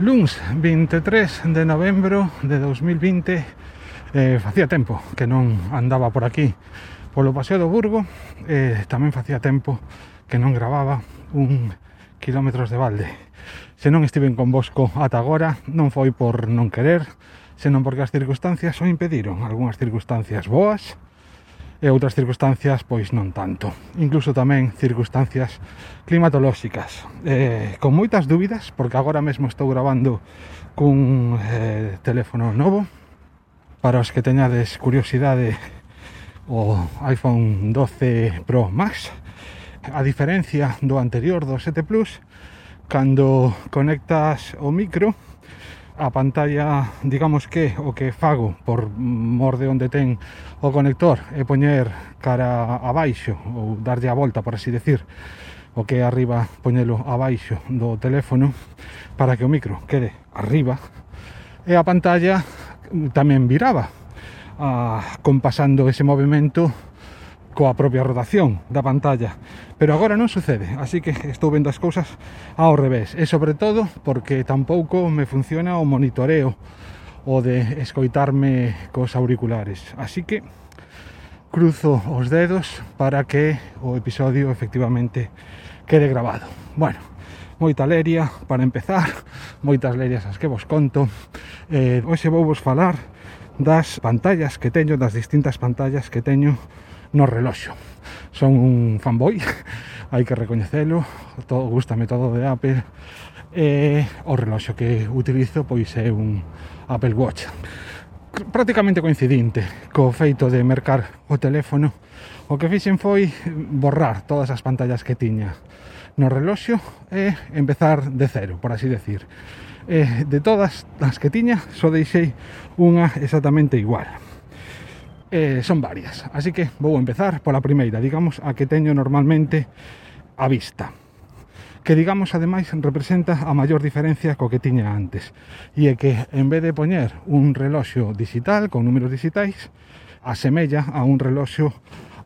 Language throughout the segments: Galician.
Luns 23 de novembro de 2020 eh, Facía tempo que non andaba por aquí. Polo Paseo do Burgo eh, Tamén facía tempo que non gravaba un kilómetros de balde. Se non estiven con Bosco ata agora non foi por non querer Senón porque as circunstancias o impediron. Algúnas circunstancias boas e outras circunstancias pois non tanto. Incluso tamén circunstancias climatolóxicas. Eh, con moitas dúbidas, porque agora mesmo estou grabando cun eh, teléfono novo. Para os que teñades curiosidade, o iPhone 12 Pro Max. A diferencia do anterior, do 7 Plus, cando conectas o micro, a pantalla, digamos que o que fago por mor de onde ten o conector é poñer cara abaixo ou darlle a volta, por así decir, o que é arriba poñelo abaixo do teléfono para que o micro quede arriba. E a pantalla tamén viraba a, compasando ese movimento coa propia rotación da pantalla. Pero agora non sucede así que estou vendo as cousas ao revés. E sobre todo porque tampouco me funciona o monitoreo o de escoitarme cos auriculares. Así que cruzo os dedos para que o episodio efectivamente quede grabado. Bueno moita leria para empezar moitas lerias as que vos conto. Eh, hoxe vou vos falar das pantallas que teño das distintas pantallas que teño no reloxo. Son un fanboy hai que recoñecelo todo, gustame todo de Apple e o reloxo que utilizo pois é un Apple Watch. Prácticamente coincidente co feito de mercar o teléfono. O que fixen foi borrar todas as pantallas que tiña no reloxo e empezar de cero, por así decir. E de todas as que tiña só deixei unha exactamente igual eh, son varias. Así que vou empezar pola primeira, digamos, a que teño normalmente a vista que digamos ademais representa a maior diferencia co que tiña antes e é que en vez de poñer un reloxo digital con números digitais asemella a un reloxo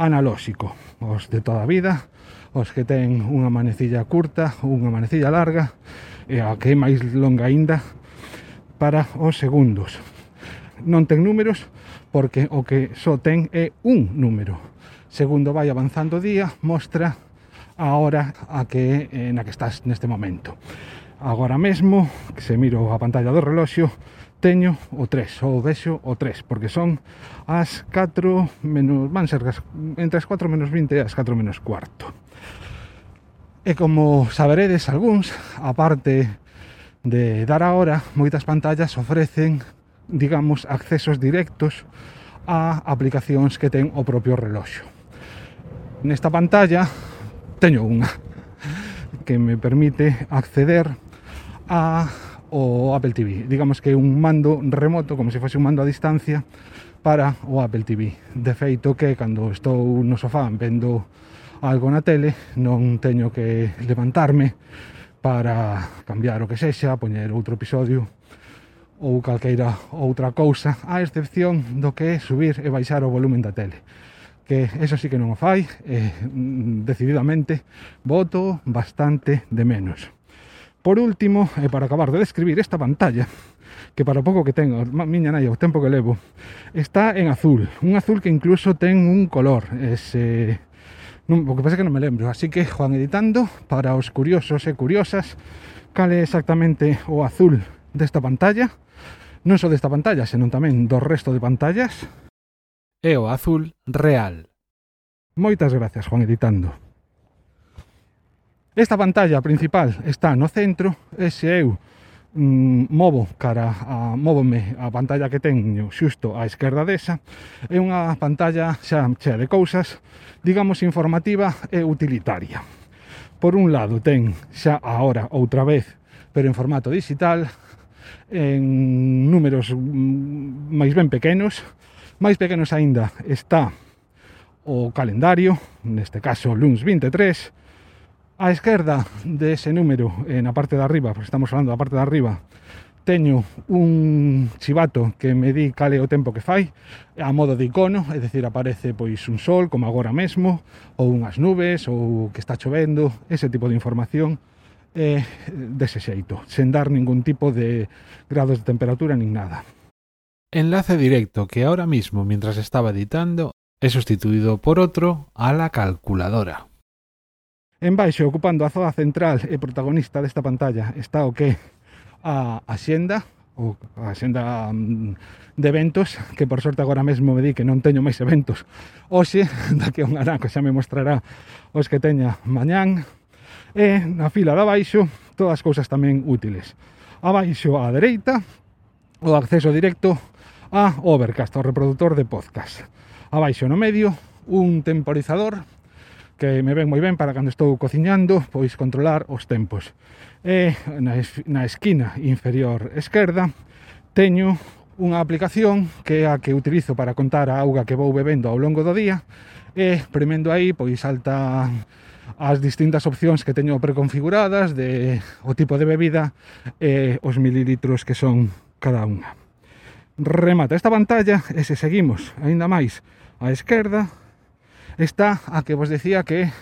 analóxico os de toda a vida os que ten unha manecilla curta unha manecilla larga e a que é máis longa aínda para os segundos non ten números porque o que só ten é un número. Segundo vai avanzando o día, mostra a hora a que, eh, na que estás neste momento. Agora mesmo, que se miro a pantalla do reloxo, teño o 3, ou vexo o 3, porque son as 4 menos, van ser as, entre as 4 menos 20 e as 4 menos cuarto. E como saberedes algúns, aparte de dar a hora, moitas pantallas ofrecen digamos, accesos directos a aplicacións que ten o propio reloxo. Nesta pantalla teño unha que me permite acceder a o Apple TV. Digamos que é un mando remoto, como se fose un mando a distancia, para o Apple TV. De feito que cando estou no sofá vendo algo na tele, non teño que levantarme para cambiar o que sexa, poñer outro episodio ou calqueira outra cousa, a excepción do que é subir e baixar o volumen da tele. Que eso sí que non o fai, e mm, decididamente voto bastante de menos. Por último, e para acabar de describir esta pantalla, que para pouco que tengo, miña naia, o tempo que levo, está en azul, un azul que incluso ten un color, ese... Non, o que pasa que non me lembro, así que Juan editando para os curiosos e curiosas cal é exactamente o azul desta pantalla, non só desta pantalla, senón tamén do resto de pantallas. E o azul real. Moitas gracias, Juan Editando. Esta pantalla principal está no centro, e se eu mm, movo cara a móvome a pantalla que teño xusto á esquerda desa, é unha pantalla xa chea de cousas, digamos informativa e utilitaria. Por un lado ten xa ahora outra vez, pero en formato digital, en números mm, máis ben pequenos. Máis pequenos aínda está o calendario, neste caso LUNS 23. A esquerda dese número, na parte de arriba, porque estamos falando da parte de arriba, teño un chivato que me di cale o tempo que fai a modo de icono, é dicir, aparece pois un sol, como agora mesmo, ou unhas nubes, ou que está chovendo, ese tipo de información eh, dese xeito, sen dar ningún tipo de grados de temperatura nin nada. Enlace directo que ahora mismo, mientras estaba editando, é sustituído por outro a la calculadora. En baixo, ocupando a zoa central e protagonista desta pantalla, está o que a axenda, ou a xenda mm, de eventos, que por sorte agora mesmo me di que non teño máis eventos. Oxe, daqui a un aranco xa me mostrará os que teña mañán, e na fila de abaixo todas as cousas tamén útiles. Abaixo á dereita o acceso directo a Overcast, o reproductor de podcast. Abaixo no medio un temporizador que me ven moi ben para cando estou cociñando, pois controlar os tempos. E na, na esquina inferior esquerda teño unha aplicación que é a que utilizo para contar a auga que vou bebendo ao longo do día e premendo aí pois alta as distintas opcións que teño preconfiguradas de o tipo de bebida e os mililitros que son cada unha. Remata esta pantalla e se seguimos aínda máis á esquerda está a que vos decía que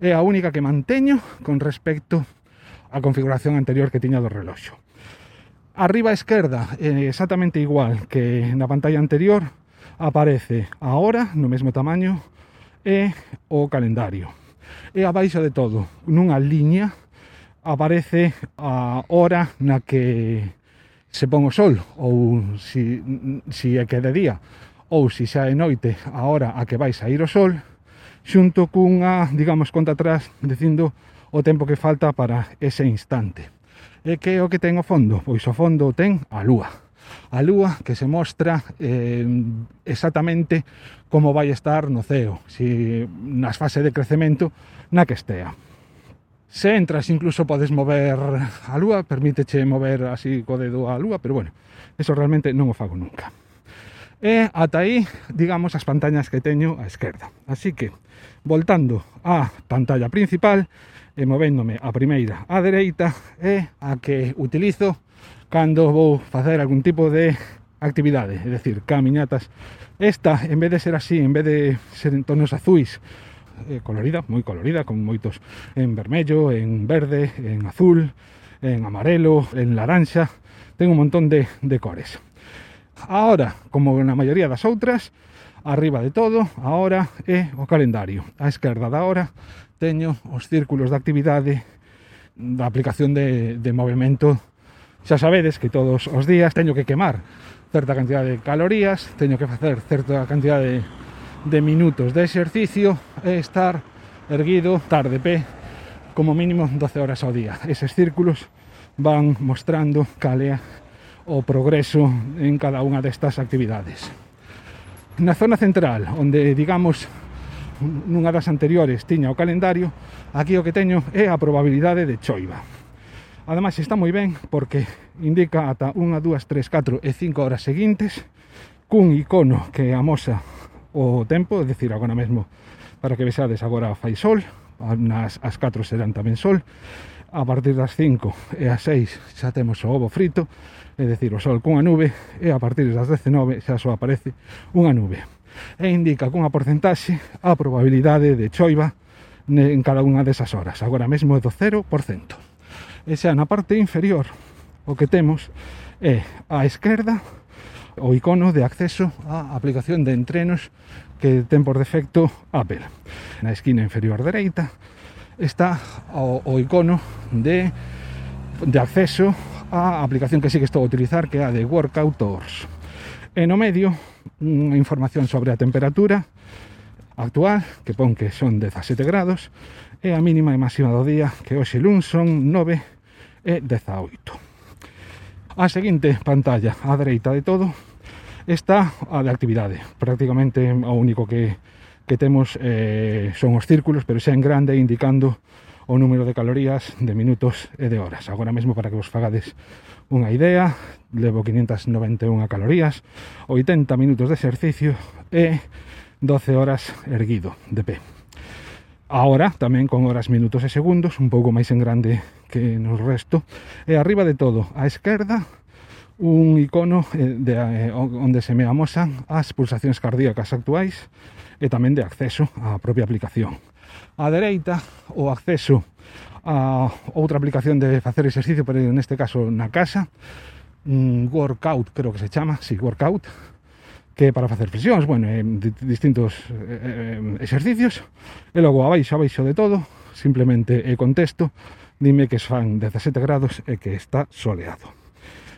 é a única que manteño con respecto á configuración anterior que tiña do reloxo. Arriba á esquerda, exactamente igual que na pantalla anterior, aparece a hora no mesmo tamaño e o calendario e abaixo de todo, nunha liña, aparece a hora na que se pon o sol, ou si, si é que de día, ou si xa é noite a hora a que vai sair o sol, xunto cunha, digamos, conta atrás, dicindo o tempo que falta para ese instante. E que é o que ten o fondo? Pois o fondo ten a lúa a lúa que se mostra eh, exactamente como vai estar no ceo, si nas fase de crecemento na que estea. Se entras incluso podes mover a lúa, permíteche mover así co dedo a lúa, pero bueno, eso realmente non o fago nunca. E ata aí, digamos, as pantallas que teño á esquerda. Así que, voltando á pantalla principal, e movéndome a primeira á dereita, é a que utilizo cando vou facer algún tipo de actividade, é dicir, camiñatas. Esta, en vez de ser así, en vez de ser en tonos azuis, eh, colorida, moi colorida, con moitos en vermello, en verde, en azul, en amarelo, en laranxa, ten un montón de, de cores. Ahora, como na maioría das outras, arriba de todo, ahora é o calendario. A esquerda da hora teño os círculos de actividade da aplicación de, de movimento Xa sabedes que todos os días teño que quemar certa cantidad de calorías, teño que facer certa cantidad de, de minutos de exercicio e estar erguido tarde pé como mínimo 12 horas ao día. Eses círculos van mostrando calea o progreso en cada unha destas actividades. Na zona central, onde, digamos, nunha das anteriores tiña o calendario, aquí o que teño é a probabilidade de choiva. Ademais está moi ben porque indica ata 1, 2, 3, 4 e 5 horas seguintes cun icono que amosa o tempo, é dicir, agora mesmo para que vexades agora fai sol, nas as 4 serán tamén sol, a partir das 5 e as 6 xa temos o ovo frito, é dicir, o sol cunha nube, e a partir das 19 xa só aparece unha nube. E indica cunha porcentaxe a probabilidade de choiva en cada unha desas horas. Agora mesmo é do 0% e xa na parte inferior o que temos é á esquerda o icono de acceso á aplicación de entrenos que ten por defecto Apple. Na esquina inferior dereita está o, o icono de, de acceso á aplicación que sí que estou a utilizar, que é a de Workout Tours. E no medio, unha información sobre a temperatura actual, que pon que son 17 grados, e a mínima e máxima do día que hoxe luns son 9 e 18 a seguinte pantalla á dereita de todo está a de actividade. Prácticamente o único que, que temos eh, son os círculos pero xa en grande indicando o número de calorías de minutos e de horas. Agora mesmo para que vos fagades unha idea levo 591 calorías 80 minutos de exercicio e 12 horas erguido de pé. Ahora tamén con horas, minutos e segundos, un pouco máis en grande que no resto. E arriba de todo, á esquerda, un icono eh, de, eh, onde se me amosan as pulsacións cardíacas actuais e tamén de acceso á propia aplicación. Á dereita, o acceso a outra aplicación de facer exercicio, pero neste caso na casa, un workout, creo que se chama, si, sí, workout, que para facer flexións, bueno, eh, distintos eh, eh, exercicios, e logo abaixo, abaixo de todo, simplemente eh, e contexto, dime que fan 17 grados e que está soleado.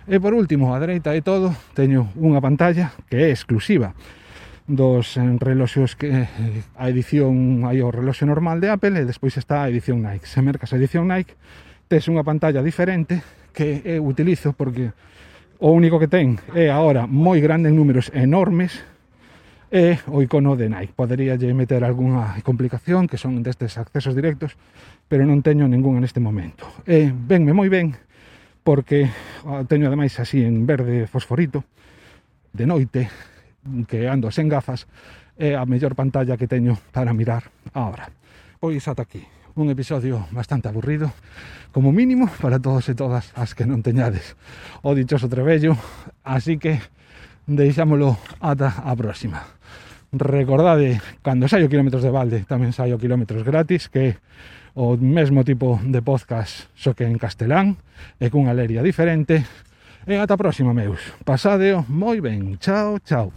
E por último, a dereita de todo, teño unha pantalla que é exclusiva dos eh, reloxos que a edición hai o reloxo normal de Apple e despois está a edición Nike. Se mercas a edición Nike, tes unha pantalla diferente que eu utilizo porque O único que ten é agora moi grande en números enormes e o icono de Nike. Podería lle meter algunha complicación que son destes accesos directos, pero non teño ninguna neste momento. E venme moi ben porque ah, teño ademais así en verde fosforito de noite que ando sen gafas é a mellor pantalla que teño para mirar agora. Pois ata aquí un episodio bastante aburrido, como mínimo, para todos e todas as que non teñades o dichoso trebello. Así que deixámolo ata a próxima. Recordade, cando saio kilómetros de balde, tamén saio kilómetros gratis, que o mesmo tipo de podcast só que en castelán e cunha leria diferente. E ata a próxima, meus. Pasadeo moi ben. Chao, chao.